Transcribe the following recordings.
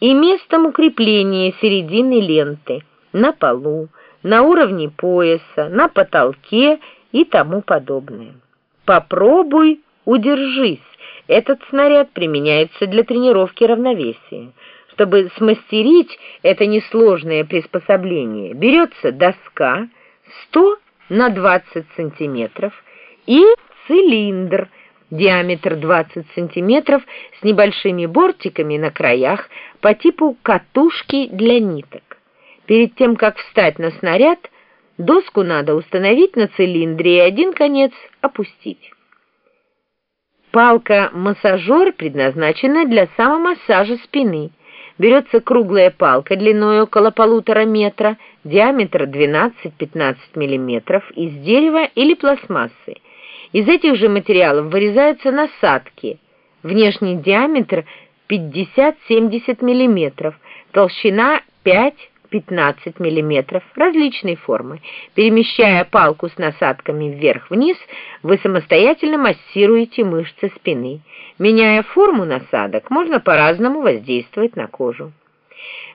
и местом укрепления середины ленты на полу, на уровне пояса, на потолке и тому подобное. Попробуй удержись. Этот снаряд применяется для тренировки равновесия. Чтобы смастерить это несложное приспособление, берется доска 100 на 20 сантиметров и цилиндр диаметр 20 сантиметров с небольшими бортиками на краях по типу катушки для ниток. Перед тем, как встать на снаряд, доску надо установить на цилиндре и один конец опустить. Палка-массажер предназначена для самомассажа спины. Берется круглая палка длиной около полутора метра, диаметр 12-15 мм из дерева или пластмассы. Из этих же материалов вырезаются насадки. Внешний диаметр 50-70 мм, толщина 5 15 мм различной формы. Перемещая палку с насадками вверх-вниз, вы самостоятельно массируете мышцы спины. Меняя форму насадок, можно по-разному воздействовать на кожу.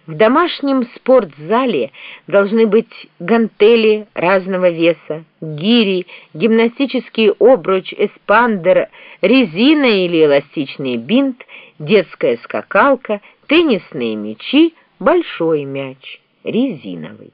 В домашнем спортзале должны быть гантели разного веса, гири, гимнастический обруч, эспандер, резина или эластичный бинт, детская скакалка, теннисные мячи, большой мяч резиновый.